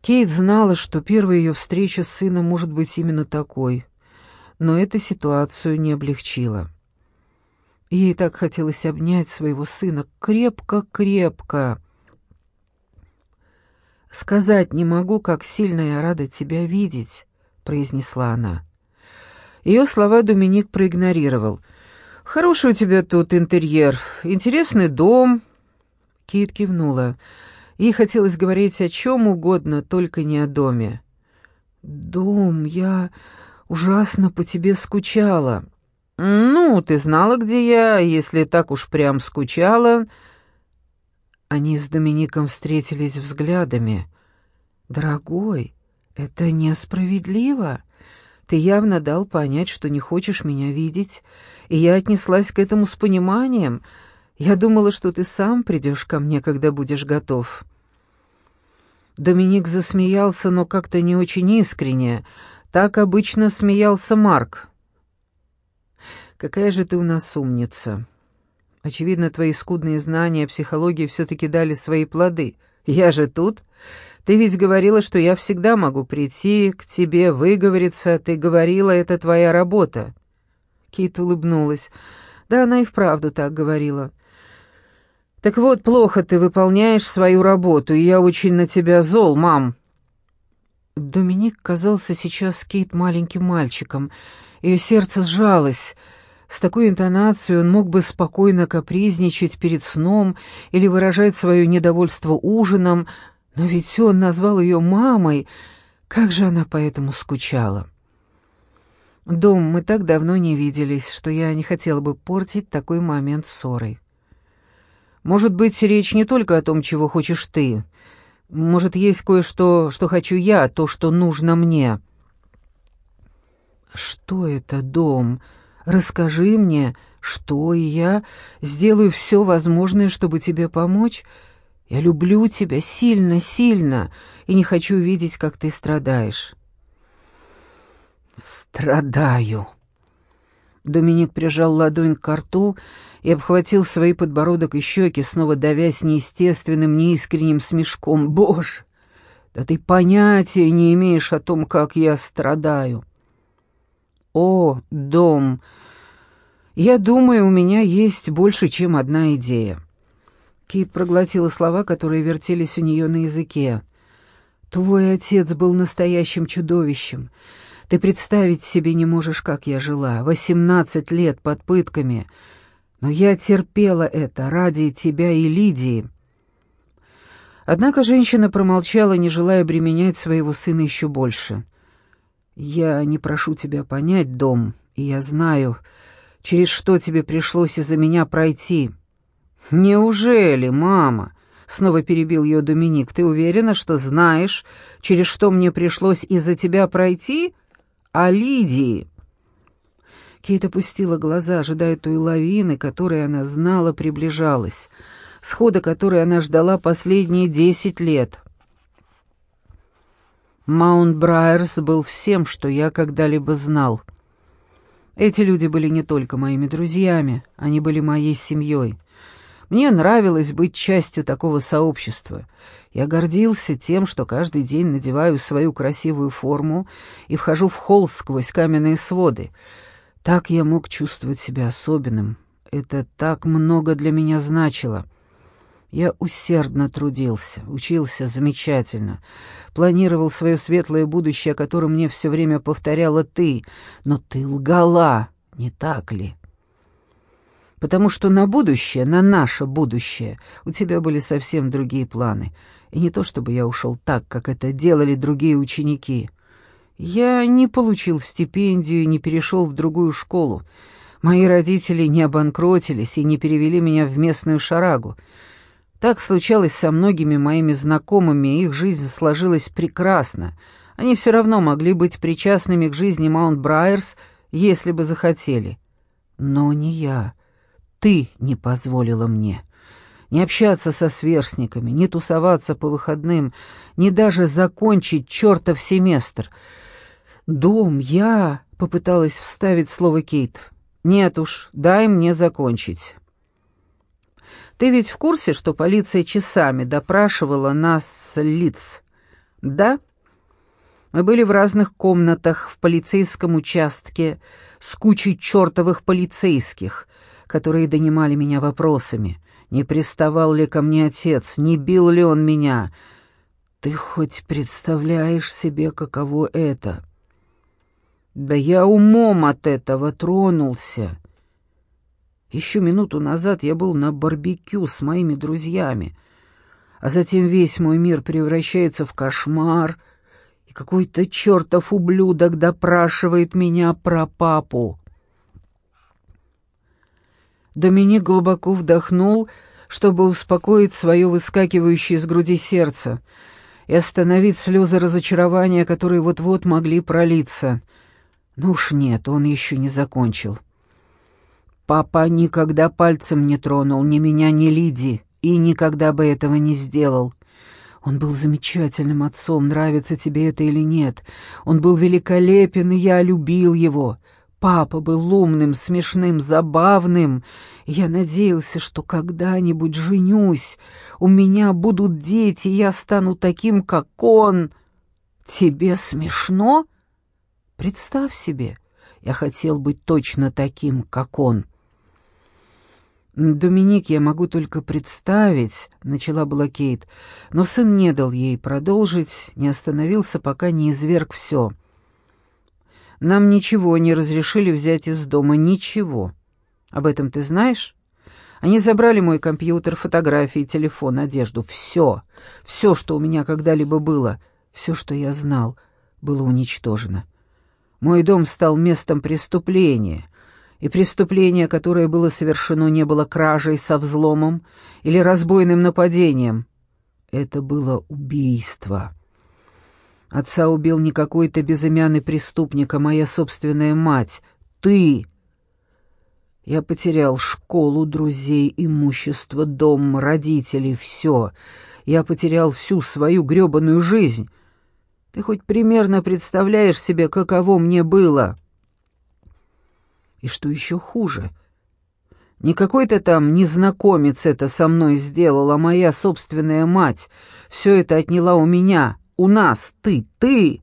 Кейт знала, что первая ее встреча с сыном может быть именно такой, но эта ситуацию не облегчила. Ей так хотелось обнять своего сына крепко-крепко. «Сказать не могу, как сильно я рада тебя видеть», — произнесла она. Ее слова Доминик проигнорировал. «Хороший у тебя тут интерьер, интересный дом». Кит кивнула. Ей хотелось говорить о чем угодно, только не о доме. «Дом, я ужасно по тебе скучала». «Ну, ты знала, где я, если так уж прям скучала...» Они с Домиником встретились взглядами. «Дорогой, это несправедливо. Ты явно дал понять, что не хочешь меня видеть, и я отнеслась к этому с пониманием. Я думала, что ты сам придешь ко мне, когда будешь готов». Доминик засмеялся, но как-то не очень искренне. Так обычно смеялся Марк. «Какая же ты у нас умница!» Очевидно, твои скудные знания психологии все-таки дали свои плоды. Я же тут. Ты ведь говорила, что я всегда могу прийти к тебе, выговориться. Ты говорила, это твоя работа. Кит улыбнулась. Да, она и вправду так говорила. Так вот, плохо ты выполняешь свою работу, и я очень на тебя зол, мам. Доминик казался сейчас Кейт маленьким мальчиком. Ее сердце сжалось. С такой интонацией он мог бы спокойно капризничать перед сном или выражать свое недовольство ужином, но ведь он назвал ее мамой. Как же она поэтому скучала. «Дом, мы так давно не виделись, что я не хотела бы портить такой момент ссорой. Может быть, речь не только о том, чего хочешь ты. Может, есть кое-что, что хочу я, то, что нужно мне». «Что это, дом?» Расскажи мне, что и я сделаю все возможное, чтобы тебе помочь. Я люблю тебя сильно-сильно и не хочу видеть, как ты страдаешь». «Страдаю». Доминик прижал ладонь к рту и обхватил свои подбородок и щеки, снова давясь неестественным, неискренним смешком. «Боже, да ты понятия не имеешь о том, как я страдаю!» «О, дом! Я думаю, у меня есть больше, чем одна идея». Кит проглотила слова, которые вертелись у нее на языке. «Твой отец был настоящим чудовищем. Ты представить себе не можешь, как я жила. Восемнадцать лет под пытками. Но я терпела это ради тебя и Лидии». Однако женщина промолчала, не желая обременять своего сына еще больше. «Я не прошу тебя понять, дом, и я знаю, через что тебе пришлось из-за меня пройти». «Неужели, мама?» — снова перебил ее Доминик. «Ты уверена, что знаешь, через что мне пришлось из-за тебя пройти? А Лидии?» Кейт опустила глаза, ожидая той лавины, которой она знала приближалась, схода которой она ждала последние десять лет. Маунт Брайерс был всем, что я когда-либо знал. Эти люди были не только моими друзьями, они были моей семьей. Мне нравилось быть частью такого сообщества. Я гордился тем, что каждый день надеваю свою красивую форму и вхожу в холл сквозь каменные своды. Так я мог чувствовать себя особенным. Это так много для меня значило. Я усердно трудился, учился замечательно, планировал свое светлое будущее, о котором мне все время повторяла ты, но ты лгала, не так ли? Потому что на будущее, на наше будущее, у тебя были совсем другие планы. И не то чтобы я ушел так, как это делали другие ученики. Я не получил стипендию, не перешел в другую школу. Мои родители не обанкротились и не перевели меня в местную шарагу. Так случалось со многими моими знакомыми, их жизнь сложилась прекрасно. Они все равно могли быть причастными к жизни Маунт Брайерс, если бы захотели. Но не я. Ты не позволила мне. Не общаться со сверстниками, не тусоваться по выходным, не даже закончить чертов семестр. «Дом, я...» — попыталась вставить слово Кейт. «Нет уж, дай мне закончить». Ты ведь в курсе, что полиция часами допрашивала нас лиц? Да. Мы были в разных комнатах в полицейском участке с кучей чертовых полицейских, которые донимали меня вопросами. Не приставал ли ко мне отец, не бил ли он меня. Ты хоть представляешь себе, каково это? Да я умом от этого тронулся. Еще минуту назад я был на барбекю с моими друзьями, а затем весь мой мир превращается в кошмар, и какой-то чертов ублюдок допрашивает меня про папу. Доминик глубоко вдохнул, чтобы успокоить свое выскакивающее из груди сердце и остановить слезы разочарования, которые вот-вот могли пролиться. Ну уж нет, он еще не закончил. Папа никогда пальцем не тронул ни меня, ни Лиди, и никогда бы этого не сделал. Он был замечательным отцом, нравится тебе это или нет. Он был великолепен, и я любил его. Папа был умным, смешным, забавным. Я надеялся, что когда-нибудь женюсь, у меня будут дети, я стану таким, как он. Тебе смешно? Представь себе, я хотел быть точно таким, как он. «Доминик, я могу только представить», — начала была Кейт, но сын не дал ей продолжить, не остановился, пока не изверг все. «Нам ничего не разрешили взять из дома, ничего. Об этом ты знаешь? Они забрали мой компьютер, фотографии, телефон, одежду, все, все, что у меня когда-либо было, все, что я знал, было уничтожено. Мой дом стал местом преступления» и преступление, которое было совершено, не было кражей со взломом или разбойным нападением. Это было убийство. Отца убил не какой-то безымянный преступник, а моя собственная мать. Ты! Я потерял школу, друзей, имущество, дом, родителей, все. Я потерял всю свою грёбаную жизнь. Ты хоть примерно представляешь себе, каково мне было?» И что еще хуже, не какой-то там незнакомец это со мной сделал, а моя собственная мать. Все это отняла у меня, у нас, ты, ты.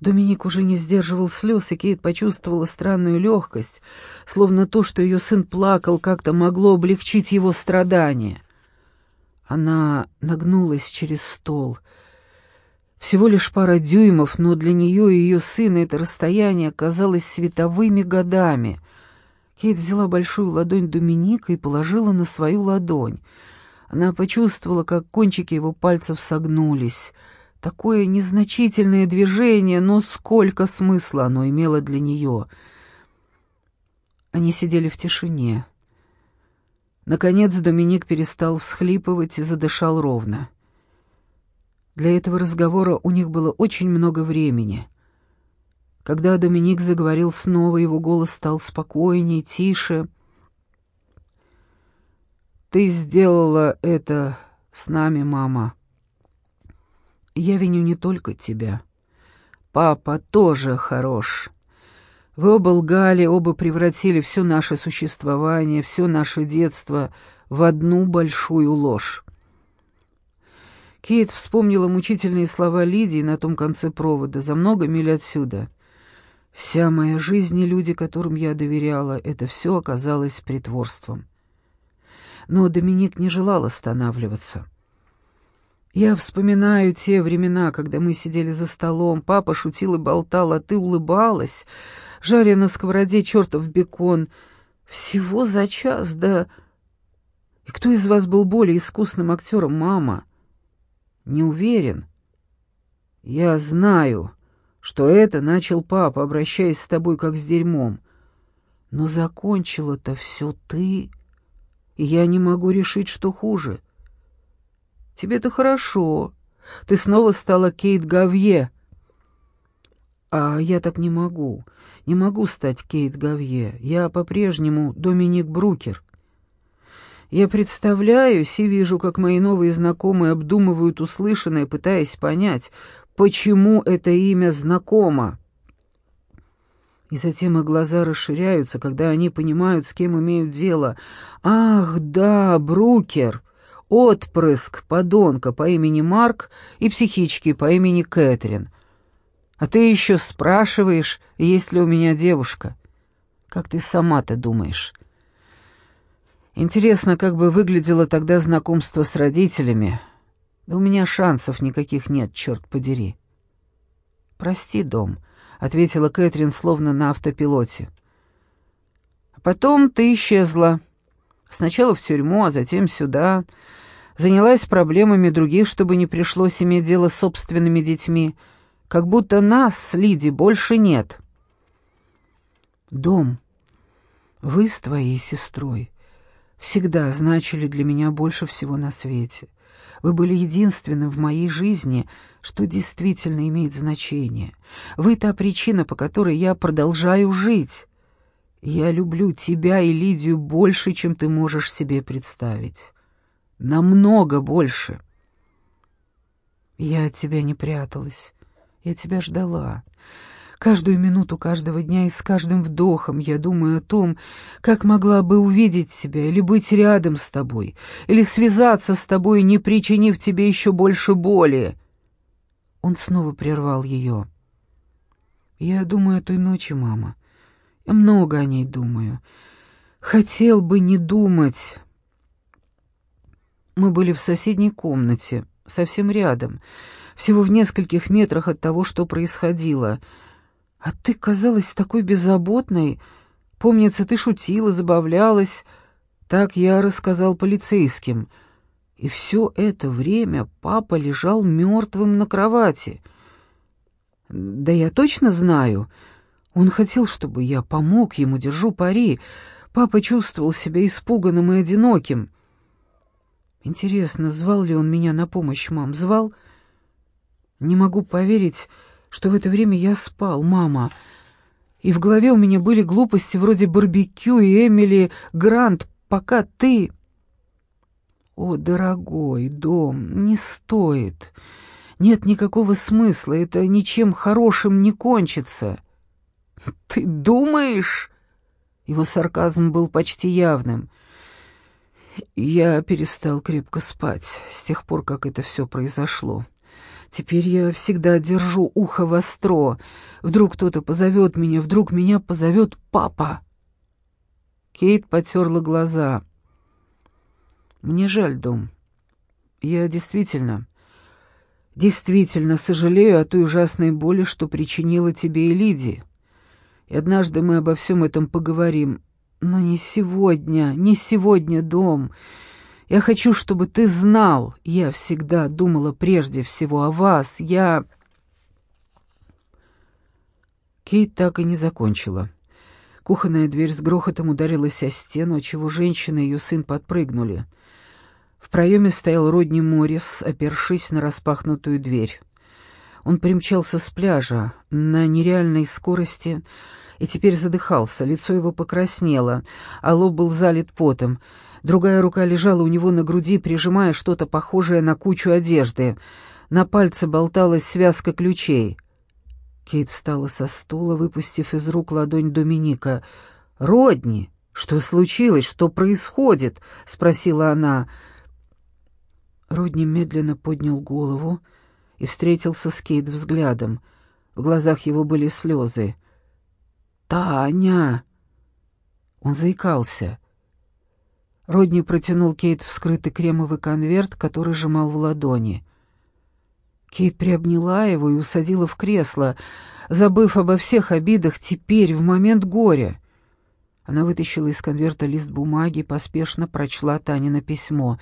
Доминик уже не сдерживал слез, и Кейт почувствовала странную легкость, словно то, что ее сын плакал, как-то могло облегчить его страдания. Она нагнулась через стол — всего лишь пара дюймов, но для нее и ее сына это расстояние казалось световыми годами. Кейт взяла большую ладонь Доминика и положила на свою ладонь. Она почувствовала, как кончики его пальцев согнулись. Такое незначительное движение, но сколько смысла оно имело для нее. Они сидели в тишине. Наконец Доминик перестал всхлипывать и задышал ровно. Для этого разговора у них было очень много времени. Когда Доминик заговорил снова, его голос стал спокойнее, тише. «Ты сделала это с нами, мама. Я виню не только тебя. Папа тоже хорош. Вы оба лгали, оба превратили все наше существование, все наше детство в одну большую ложь. Кейт вспомнила мучительные слова Лидии на том конце провода, за много миль отсюда. «Вся моя жизнь и люди, которым я доверяла, это все оказалось притворством». Но Доминик не желал останавливаться. Я вспоминаю те времена, когда мы сидели за столом, папа шутил и болтал, а ты улыбалась, жаря на сковороде чертов бекон. Всего за час, да... И кто из вас был более искусным актером, мама?» Не уверен. Я знаю, что это начал папа, обращаясь с тобой как с дерьмом. Но закончила-то все ты, я не могу решить, что хуже. Тебе-то хорошо. Ты снова стала Кейт Гавье. А я так не могу. Не могу стать Кейт Гавье. Я по-прежнему Доминик Брукер. Я представляюсь и вижу, как мои новые знакомые обдумывают услышанное, пытаясь понять, почему это имя знакомо. И затем их глаза расширяются, когда они понимают, с кем имеют дело. «Ах, да, Брукер! отпрыск подонка по имени Марк и психички по имени Кэтрин. А ты еще спрашиваешь, есть ли у меня девушка. Как ты сама-то думаешь? Интересно, как бы выглядело тогда знакомство с родителями. Да у меня шансов никаких нет, черт подери. «Прости, дом», — ответила Кэтрин словно на автопилоте. «А потом ты исчезла. Сначала в тюрьму, а затем сюда. Занялась проблемами других, чтобы не пришлось иметь дело с собственными детьми. Как будто нас Лиди больше нет». «Дом, вы с твоей сестрой всегда значили для меня больше всего на свете. Вы были единственным в моей жизни, что действительно имеет значение. Вы та причина, по которой я продолжаю жить. Я люблю тебя и Лидию больше, чем ты можешь себе представить. Намного больше. Я от тебя не пряталась. Я тебя ждала. Каждую минуту каждого дня и с каждым вдохом я думаю о том, как могла бы увидеть тебя или быть рядом с тобой, или связаться с тобой, не причинив тебе еще больше боли. Он снова прервал ее. «Я думаю о той ночи, мама. Я много о ней думаю. Хотел бы не думать». Мы были в соседней комнате, совсем рядом, всего в нескольких метрах от того, что происходило — а ты казалась такой беззаботной. Помнится, ты шутила, забавлялась. Так я рассказал полицейским. И все это время папа лежал мертвым на кровати. Да я точно знаю. Он хотел, чтобы я помог ему, держу пари. Папа чувствовал себя испуганным и одиноким. Интересно, звал ли он меня на помощь, мам? Звал? Не могу поверить, что в это время я спал, мама. И в голове у меня были глупости вроде барбекю и Эмили Грант, пока ты... О, дорогой дом, не стоит. Нет никакого смысла, это ничем хорошим не кончится. Ты думаешь? Его сарказм был почти явным. Я перестал крепко спать с тех пор, как это все произошло. Теперь я всегда держу ухо востро. Вдруг кто-то позовет меня, вдруг меня позовет папа. Кейт потерла глаза. Мне жаль, дом. Я действительно, действительно сожалею о той ужасной боли, что причинила тебе и Лиди. И однажды мы обо всем этом поговорим. Но не сегодня, не сегодня, дом. Я хочу, чтобы ты знал, я всегда думала прежде всего о вас. Я...» Кейт так и не закончила. Кухонная дверь с грохотом ударилась о стену, отчего женщина и ее сын подпрыгнули. В проеме стоял Родни Моррис, опершись на распахнутую дверь. Он примчался с пляжа на нереальной скорости и теперь задыхался, лицо его покраснело, а лоб был залит потом — Другая рука лежала у него на груди, прижимая что-то похожее на кучу одежды. На пальце болталась связка ключей. Кейт встала со стула, выпустив из рук ладонь Доминика. «Родни, что случилось? Что происходит?» — спросила она. Родни медленно поднял голову и встретился с Кейт взглядом. В глазах его были слезы. «Таня!» Он заикался. Родни протянул Кейт вскрытый кремовый конверт, который сжимал в ладони. Кейт приобняла его и усадила в кресло, забыв обо всех обидах теперь, в момент горя. Она вытащила из конверта лист бумаги и поспешно прочла Танино письмо.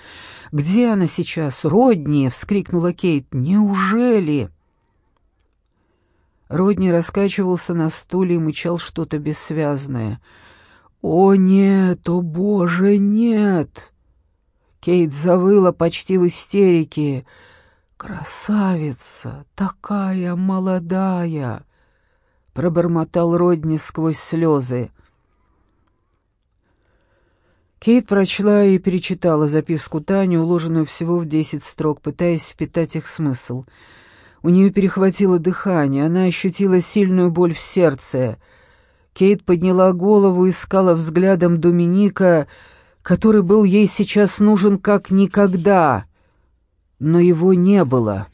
«Где она сейчас? Родни!» — вскрикнула Кейт. «Неужели?» Родни раскачивался на стуле и мычал что-то бессвязное — «О нет, о боже, нет!» Кейт завыла почти в истерике. «Красавица, такая молодая!» Пробормотал Родни сквозь слезы. Кейт прочла и перечитала записку Тани, уложенную всего в десять строк, пытаясь впитать их смысл. У нее перехватило дыхание, она ощутила сильную боль в сердце — Кейт подняла голову искала взглядом Доминика, который был ей сейчас нужен как никогда, но его не было.